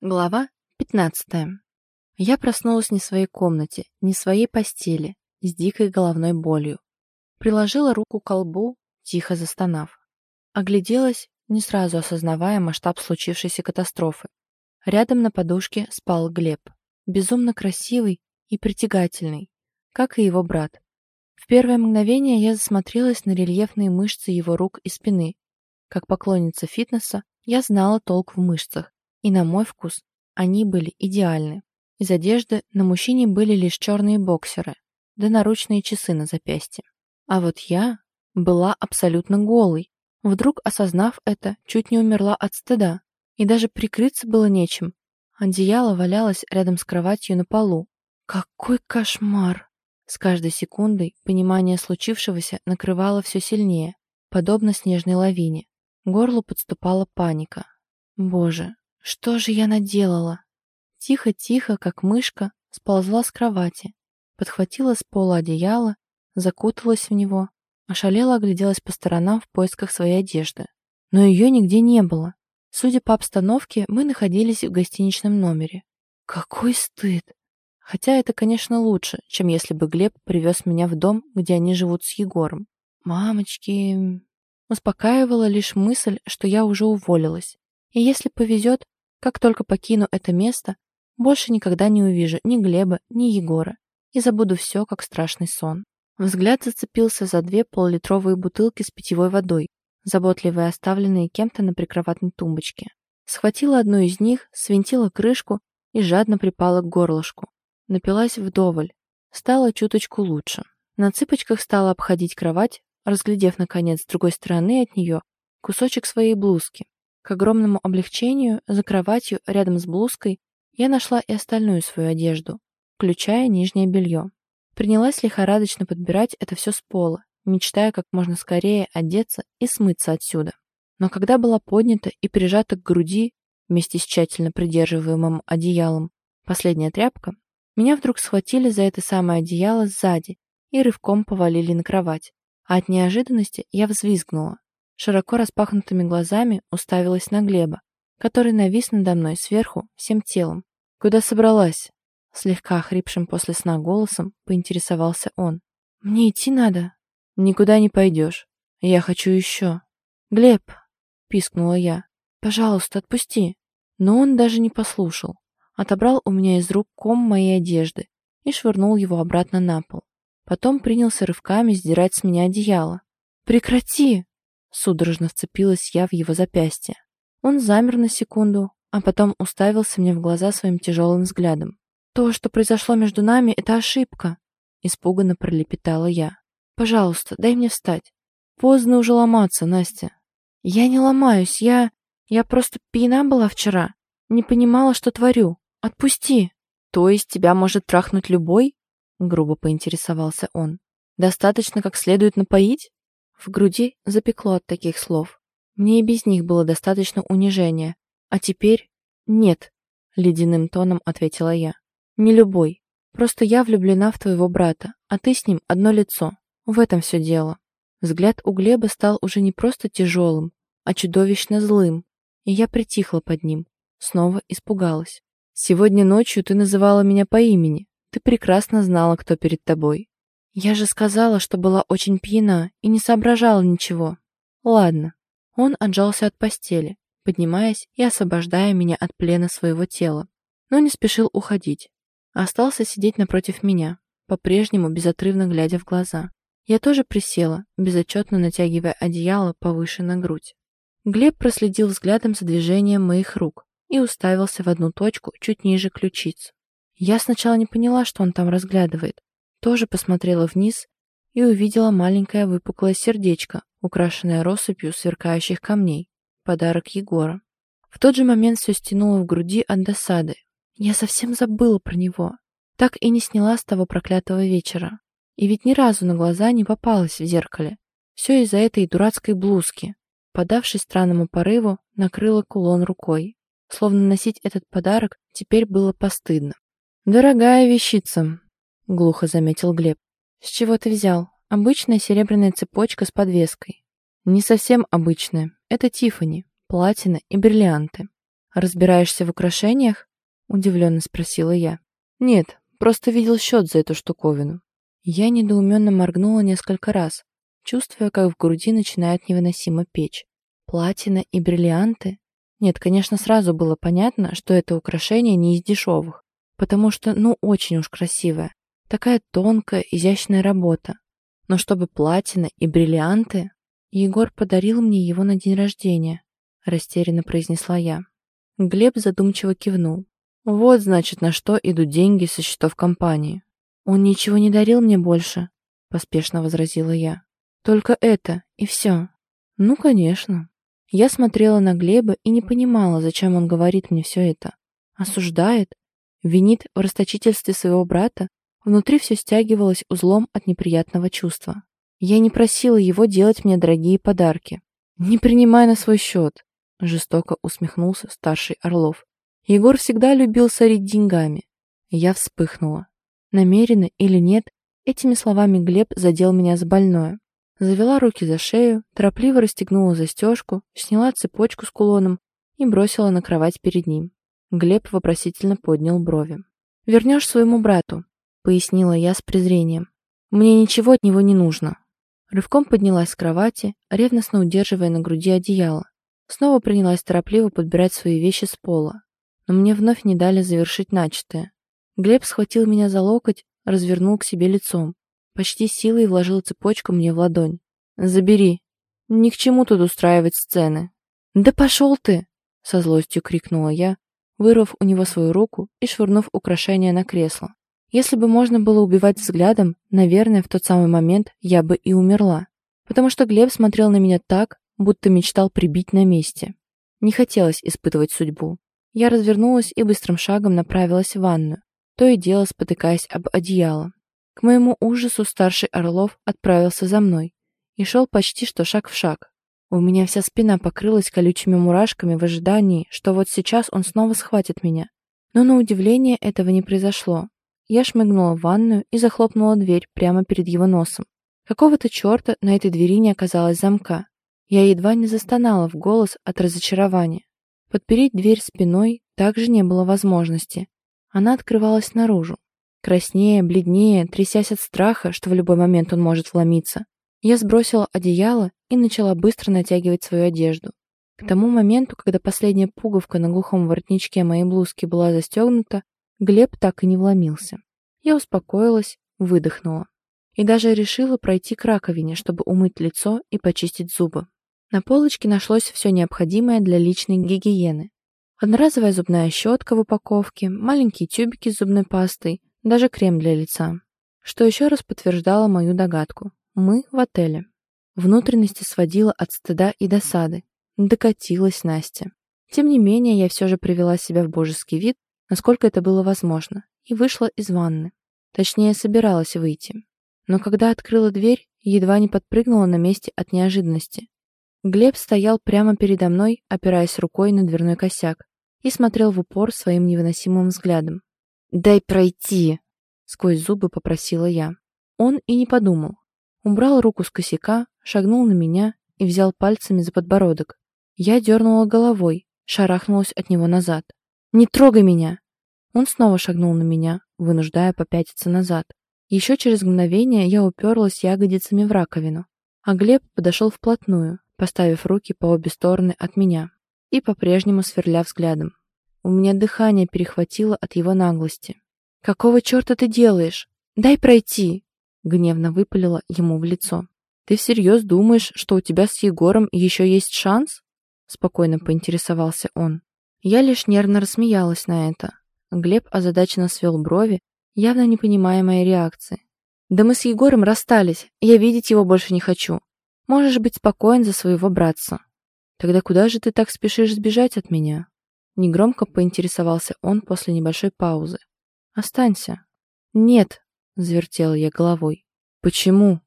Глава 15. Я проснулась не в своей комнате, не в своей постели, с дикой головной болью. Приложила руку к колбу, тихо застонав. Огляделась, не сразу осознавая масштаб случившейся катастрофы. Рядом на подушке спал Глеб, безумно красивый и притягательный, как и его брат. В первое мгновение я засмотрелась на рельефные мышцы его рук и спины. Как поклонница фитнеса, я знала толк в мышцах и на мой вкус они были идеальны. Из одежды на мужчине были лишь черные боксеры, да наручные часы на запястье. А вот я была абсолютно голой. Вдруг, осознав это, чуть не умерла от стыда. И даже прикрыться было нечем. Одеяло валялось рядом с кроватью на полу. Какой кошмар! С каждой секундой понимание случившегося накрывало все сильнее, подобно снежной лавине. горлу подступала паника. Боже, что же я наделала? Тихо-тихо, как мышка, сползла с кровати, подхватила с пола одеяло, закуталась в него, ошалела огляделась по сторонам в поисках своей одежды. Но ее нигде не было. Судя по обстановке, мы находились в гостиничном номере. Какой стыд! Хотя это, конечно, лучше, чем если бы Глеб привез меня в дом, где они живут с Егором. Мамочки... Успокаивала лишь мысль, что я уже уволилась. И если повезет, как только покину это место, больше никогда не увижу ни Глеба, ни Егора и забуду все, как страшный сон. Взгляд зацепился за две полулитровые бутылки с питьевой водой, заботливо оставленные кем-то на прикроватной тумбочке. Схватила одну из них, свинтила крышку и жадно припала к горлышку. Напилась вдоволь. Стало чуточку лучше. На цыпочках стала обходить кровать, разглядев, наконец, с другой стороны от нее кусочек своей блузки. К огромному облегчению, за кроватью, рядом с блузкой, я нашла и остальную свою одежду, включая нижнее белье. Принялась лихорадочно подбирать это все с пола, мечтая как можно скорее одеться и смыться отсюда. Но когда была поднята и прижата к груди, вместе с тщательно придерживаемым одеялом, последняя тряпка, меня вдруг схватили за это самое одеяло сзади и рывком повалили на кровать. А от неожиданности я взвизгнула, широко распахнутыми глазами уставилась на Глеба, который навис надо мной сверху всем телом. «Куда собралась?» Слегка охрипшим после сна голосом поинтересовался он. «Мне идти надо?» «Никуда не пойдешь. Я хочу еще». «Глеб!» — пискнула я. «Пожалуйста, отпусти». Но он даже не послушал. Отобрал у меня из рук ком моей одежды и швырнул его обратно на пол. Потом принялся рывками сдирать с меня одеяло. «Прекрати!» Судорожно вцепилась я в его запястье. Он замер на секунду, а потом уставился мне в глаза своим тяжелым взглядом. «То, что произошло между нами, это ошибка», — испуганно пролепетала я. «Пожалуйста, дай мне встать. Поздно уже ломаться, Настя». «Я не ломаюсь, я... Я просто пьяна была вчера. Не понимала, что творю. Отпусти». «То есть тебя может трахнуть любой?» — грубо поинтересовался он. «Достаточно как следует напоить?» В груди запекло от таких слов. Мне и без них было достаточно унижения. А теперь... Нет, ледяным тоном ответила я. Не любой. Просто я влюблена в твоего брата, а ты с ним одно лицо. В этом все дело. Взгляд у Глеба стал уже не просто тяжелым, а чудовищно злым, и я притихла под ним, снова испугалась. «Сегодня ночью ты называла меня по имени. Ты прекрасно знала, кто перед тобой. Я же сказала, что была очень пьяна и не соображала ничего. Ладно. Он отжался от постели, поднимаясь и освобождая меня от плена своего тела, но не спешил уходить. Остался сидеть напротив меня, по-прежнему безотрывно глядя в глаза. Я тоже присела, безотчетно натягивая одеяло повыше на грудь. Глеб проследил взглядом за движением моих рук и уставился в одну точку чуть ниже ключиц. Я сначала не поняла, что он там разглядывает, тоже посмотрела вниз и увидела маленькое выпуклое сердечко, украшенное россыпью сверкающих камней. Подарок Егора. В тот же момент все стянуло в груди от досады. Я совсем забыла про него. Так и не сняла с того проклятого вечера. И ведь ни разу на глаза не попалась в зеркале. Все из-за этой дурацкой блузки. Подавшись странному порыву, накрыла кулон рукой. Словно носить этот подарок теперь было постыдно. «Дорогая вещица», — глухо заметил Глеб. «С чего ты взял? Обычная серебряная цепочка с подвеской». «Не совсем обычная. Это Тифани, платина и бриллианты». «Разбираешься в украшениях?» — удивленно спросила я. «Нет, просто видел счет за эту штуковину». Я недоуменно моргнула несколько раз, чувствуя, как в груди начинает невыносимо печь. Платина и бриллианты? Нет, конечно, сразу было понятно, что это украшение не из дешевых, потому что, ну, очень уж красивое. Такая тонкая, изящная работа. Но чтобы платина и бриллианты... Егор подарил мне его на день рождения, растерянно произнесла я. Глеб задумчиво кивнул. Вот, значит, на что идут деньги со счетов компании. Он ничего не дарил мне больше, поспешно возразила я. Только это, и все. Ну, конечно. Я смотрела на Глеба и не понимала, зачем он говорит мне все это. Осуждает? Винит в расточительстве своего брата? Внутри все стягивалось узлом от неприятного чувства. Я не просила его делать мне дорогие подарки. «Не принимай на свой счет», — жестоко усмехнулся старший Орлов. Егор всегда любил сорить деньгами. Я вспыхнула. Намеренно или нет, этими словами Глеб задел меня за больное. Завела руки за шею, торопливо расстегнула застежку, сняла цепочку с кулоном и бросила на кровать перед ним. Глеб вопросительно поднял брови. «Вернешь своему брату», — пояснила я с презрением. «Мне ничего от него не нужно». Рывком поднялась с кровати, ревностно удерживая на груди одеяло. Снова принялась торопливо подбирать свои вещи с пола. Но мне вновь не дали завершить начатое. Глеб схватил меня за локоть, развернул к себе лицом. Почти силой вложил цепочку мне в ладонь. «Забери. Ни к чему тут устраивать сцены». «Да пошел ты!» — со злостью крикнула я, вырвав у него свою руку и швырнув украшение на кресло. Если бы можно было убивать взглядом, наверное, в тот самый момент я бы и умерла. Потому что Глеб смотрел на меня так, будто мечтал прибить на месте. Не хотелось испытывать судьбу. Я развернулась и быстрым шагом направилась в ванную, то и дело спотыкаясь об одеяло. К моему ужасу старший Орлов отправился за мной и шел почти что шаг в шаг. У меня вся спина покрылась колючими мурашками в ожидании, что вот сейчас он снова схватит меня. Но на удивление этого не произошло. Я шмыгнула в ванную и захлопнула дверь прямо перед его носом. Какого-то черта на этой двери не оказалось замка. Я едва не застонала в голос от разочарования. Подпереть дверь спиной также не было возможности. Она открывалась наружу. Краснее, бледнее, трясясь от страха, что в любой момент он может вломиться, я сбросила одеяло и начала быстро натягивать свою одежду. К тому моменту, когда последняя пуговка на глухом воротничке моей блузки была застегнута, Глеб так и не вломился. Я успокоилась, выдохнула. И даже решила пройти к раковине, чтобы умыть лицо и почистить зубы. На полочке нашлось все необходимое для личной гигиены. Одноразовая зубная щетка в упаковке, маленькие тюбики с зубной пастой, даже крем для лица. Что еще раз подтверждало мою догадку. Мы в отеле. Внутренности сводила от стыда и досады. Докатилась Настя. Тем не менее, я все же привела себя в божеский вид, насколько это было возможно, и вышла из ванны. Точнее, собиралась выйти. Но когда открыла дверь, едва не подпрыгнула на месте от неожиданности. Глеб стоял прямо передо мной, опираясь рукой на дверной косяк, и смотрел в упор своим невыносимым взглядом. «Дай пройти!» — сквозь зубы попросила я. Он и не подумал. Убрал руку с косяка, шагнул на меня и взял пальцами за подбородок. Я дернула головой, шарахнулась от него назад. «Не трогай меня!» Он снова шагнул на меня, вынуждая попятиться назад. Еще через мгновение я уперлась ягодицами в раковину, а Глеб подошел вплотную, поставив руки по обе стороны от меня и по-прежнему сверля взглядом. У меня дыхание перехватило от его наглости. «Какого черта ты делаешь? Дай пройти!» Гневно выпалила ему в лицо. «Ты всерьез думаешь, что у тебя с Егором еще есть шанс?» Спокойно поинтересовался он. Я лишь нервно рассмеялась на это. Глеб озадаченно свел брови, явно не понимая моей реакции. «Да мы с Егором расстались, я видеть его больше не хочу. Можешь быть спокоен за своего братца». «Тогда куда же ты так спешишь сбежать от меня?» Негромко поинтересовался он после небольшой паузы. «Останься». «Нет», — завертела я головой. «Почему?»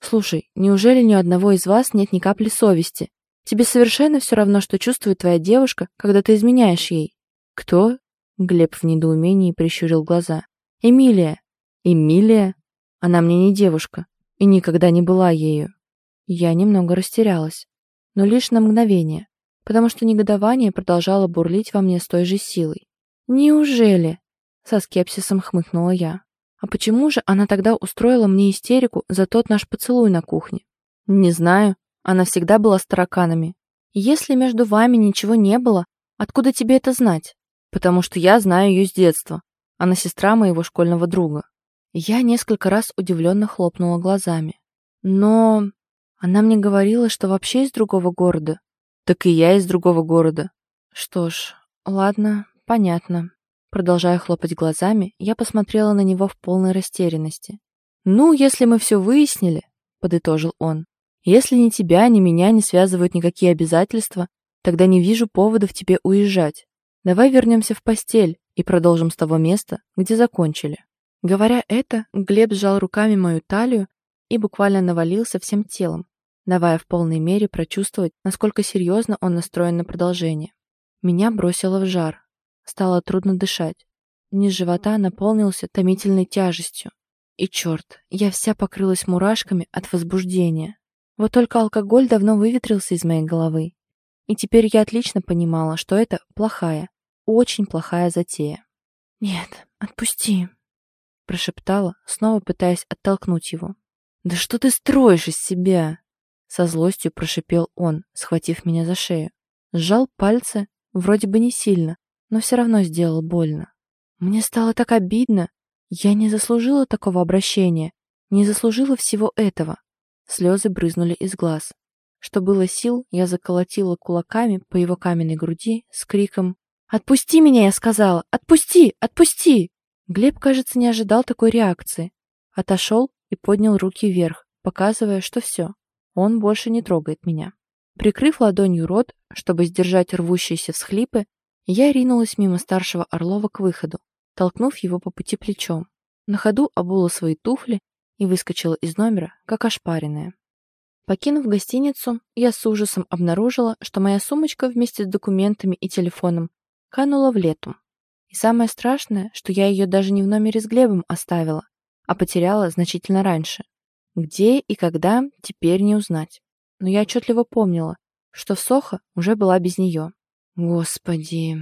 «Слушай, неужели ни у одного из вас нет ни капли совести? Тебе совершенно все равно, что чувствует твоя девушка, когда ты изменяешь ей». «Кто?» — Глеб в недоумении прищурил глаза. «Эмилия». «Эмилия? Она мне не девушка и никогда не была ею». Я немного растерялась, но лишь на мгновение потому что негодование продолжало бурлить во мне с той же силой. «Неужели?» — со скепсисом хмыкнула я. «А почему же она тогда устроила мне истерику за тот наш поцелуй на кухне?» «Не знаю. Она всегда была с тараканами. Если между вами ничего не было, откуда тебе это знать?» «Потому что я знаю ее с детства. Она сестра моего школьного друга». Я несколько раз удивленно хлопнула глазами. «Но...» Она мне говорила, что вообще из другого города. Так и я из другого города. Что ж, ладно, понятно. Продолжая хлопать глазами, я посмотрела на него в полной растерянности. «Ну, если мы все выяснили», — подытожил он, «если ни тебя, ни меня не связывают никакие обязательства, тогда не вижу поводов тебе уезжать. Давай вернемся в постель и продолжим с того места, где закончили». Говоря это, Глеб сжал руками мою талию и буквально навалился всем телом, давая в полной мере прочувствовать, насколько серьезно он настроен на продолжение. Меня бросило в жар. Стало трудно дышать. Низ живота наполнился томительной тяжестью. И черт, я вся покрылась мурашками от возбуждения. Вот только алкоголь давно выветрился из моей головы. И теперь я отлично понимала, что это плохая, очень плохая затея. «Нет, отпусти», — прошептала, снова пытаясь оттолкнуть его. «Да что ты строишь из себя?» Со злостью прошипел он, схватив меня за шею. Сжал пальцы, вроде бы не сильно, но все равно сделал больно. Мне стало так обидно. Я не заслужила такого обращения, не заслужила всего этого. Слезы брызнули из глаз. Что было сил, я заколотила кулаками по его каменной груди с криком «Отпусти меня!» я сказала. «Отпусти! Отпусти!» Глеб, кажется, не ожидал такой реакции. Отошел и поднял руки вверх, показывая, что все, он больше не трогает меня. Прикрыв ладонью рот, чтобы сдержать рвущиеся всхлипы, я ринулась мимо старшего Орлова к выходу, толкнув его по пути плечом. На ходу обула свои туфли и выскочила из номера, как ошпаренная. Покинув гостиницу, я с ужасом обнаружила, что моя сумочка вместе с документами и телефоном канула в лету. И самое страшное, что я ее даже не в номере с Глебом оставила, а потеряла значительно раньше. Где и когда, теперь не узнать. Но я отчетливо помнила, что в Сохо уже была без нее. Господи.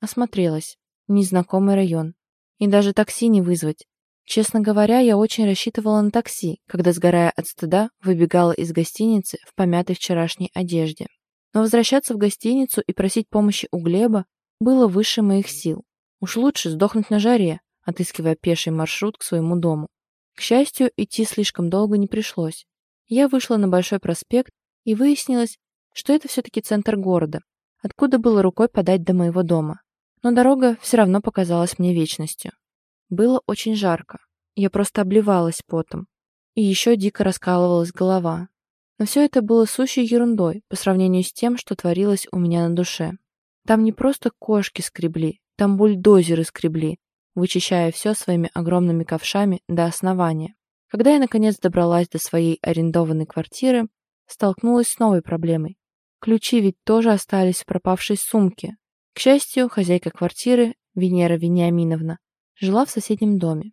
Осмотрелась. Незнакомый район. И даже такси не вызвать. Честно говоря, я очень рассчитывала на такси, когда, сгорая от стыда, выбегала из гостиницы в помятой вчерашней одежде. Но возвращаться в гостиницу и просить помощи у Глеба было выше моих сил. Уж лучше сдохнуть на жаре, отыскивая пеший маршрут к своему дому. К счастью, идти слишком долго не пришлось. Я вышла на Большой проспект, и выяснилось, что это все-таки центр города, откуда было рукой подать до моего дома. Но дорога все равно показалась мне вечностью. Было очень жарко. Я просто обливалась потом. И еще дико раскалывалась голова. Но все это было сущей ерундой по сравнению с тем, что творилось у меня на душе. Там не просто кошки скребли, там бульдозеры скребли, вычищая все своими огромными ковшами до основания. Когда я наконец добралась до своей арендованной квартиры, столкнулась с новой проблемой. Ключи ведь тоже остались в пропавшей сумке. К счастью, хозяйка квартиры, Венера Вениаминовна, жила в соседнем доме.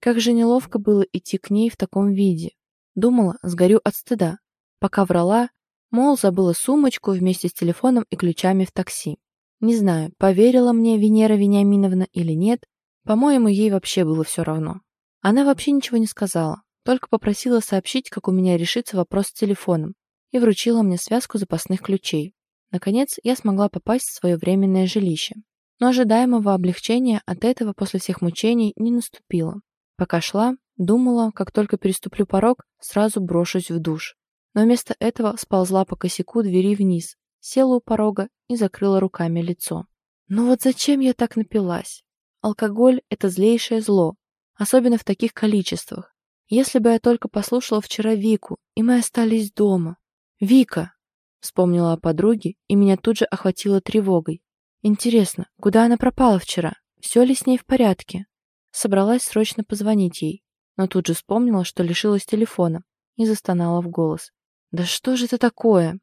Как же неловко было идти к ней в таком виде. Думала, сгорю от стыда. Пока врала, мол, забыла сумочку вместе с телефоном и ключами в такси. Не знаю, поверила мне Венера Вениаминовна или нет, по-моему, ей вообще было все равно. Она вообще ничего не сказала, только попросила сообщить, как у меня решится вопрос с телефоном, и вручила мне связку запасных ключей. Наконец, я смогла попасть в свое временное жилище. Но ожидаемого облегчения от этого после всех мучений не наступило. Пока шла, думала, как только переступлю порог, сразу брошусь в душ. Но вместо этого сползла по косяку двери вниз, села у порога и закрыла руками лицо. Ну вот зачем я так напилась? Алкоголь — это злейшее зло, особенно в таких количествах. Если бы я только послушала вчера Вику, и мы остались дома. «Вика!» — вспомнила о подруге, и меня тут же охватило тревогой. «Интересно, куда она пропала вчера? Все ли с ней в порядке?» Собралась срочно позвонить ей, но тут же вспомнила, что лишилась телефона, и застонала в голос. «Да что же это такое?»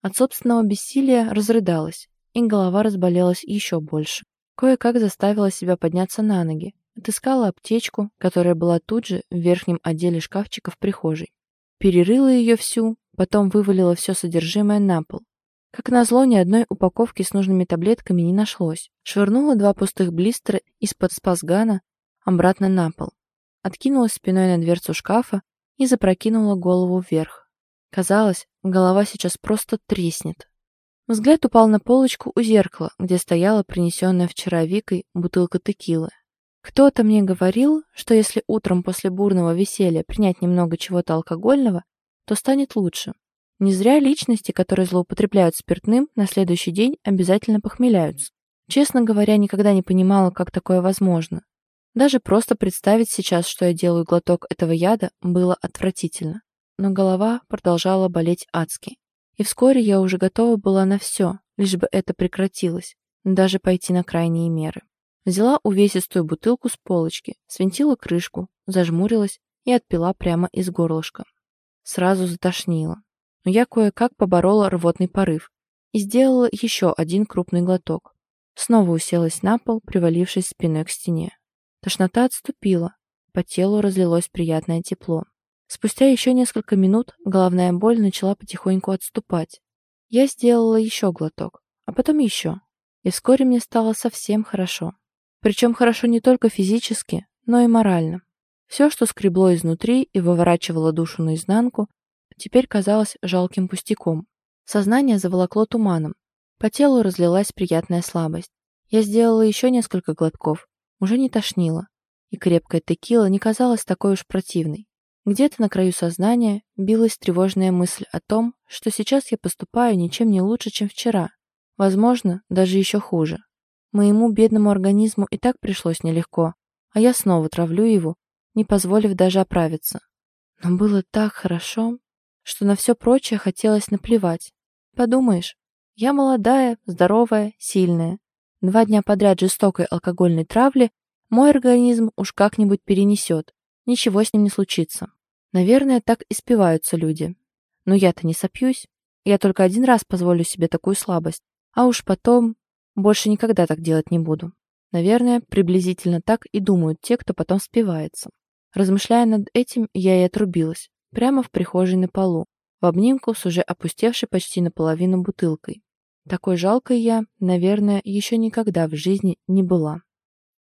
От собственного бессилия разрыдалась, и голова разболелась еще больше. Кое-как заставила себя подняться на ноги. Отыскала аптечку, которая была тут же в верхнем отделе шкафчика в прихожей. Перерыла ее всю, потом вывалила все содержимое на пол. Как назло, ни одной упаковки с нужными таблетками не нашлось. Швырнула два пустых блистера из-под спасгана обратно на пол. Откинулась спиной на дверцу шкафа и запрокинула голову вверх. Казалось, голова сейчас просто треснет. Взгляд упал на полочку у зеркала, где стояла принесенная вчера Викой бутылка текилы. Кто-то мне говорил, что если утром после бурного веселья принять немного чего-то алкогольного, то станет лучше. Не зря личности, которые злоупотребляют спиртным, на следующий день обязательно похмеляются. Честно говоря, никогда не понимала, как такое возможно. Даже просто представить сейчас, что я делаю глоток этого яда, было отвратительно. Но голова продолжала болеть адски. И вскоре я уже готова была на все, лишь бы это прекратилось, даже пойти на крайние меры. Взяла увесистую бутылку с полочки, свинтила крышку, зажмурилась и отпила прямо из горлышка. Сразу затошнило но я кое-как поборола рвотный порыв и сделала еще один крупный глоток. Снова уселась на пол, привалившись спиной к стене. Тошнота отступила, по телу разлилось приятное тепло. Спустя еще несколько минут головная боль начала потихоньку отступать. Я сделала еще глоток, а потом еще. И вскоре мне стало совсем хорошо. Причем хорошо не только физически, но и морально. Все, что скребло изнутри и выворачивало душу наизнанку, теперь казалось жалким пустяком. Сознание заволокло туманом. По телу разлилась приятная слабость. Я сделала еще несколько глотков, уже не тошнило, и крепкая текила не казалась такой уж противной. Где-то на краю сознания билась тревожная мысль о том, что сейчас я поступаю ничем не лучше, чем вчера. Возможно, даже еще хуже. Моему бедному организму и так пришлось нелегко, а я снова травлю его, не позволив даже оправиться. Но было так хорошо что на все прочее хотелось наплевать. Подумаешь, я молодая, здоровая, сильная. Два дня подряд жестокой алкогольной травли мой организм уж как-нибудь перенесет. Ничего с ним не случится. Наверное, так и спиваются люди. Но я-то не сопьюсь. Я только один раз позволю себе такую слабость. А уж потом больше никогда так делать не буду. Наверное, приблизительно так и думают те, кто потом спивается. Размышляя над этим, я и отрубилась прямо в прихожей на полу, в обнимку с уже опустевшей почти наполовину бутылкой. Такой жалкой я, наверное, еще никогда в жизни не была.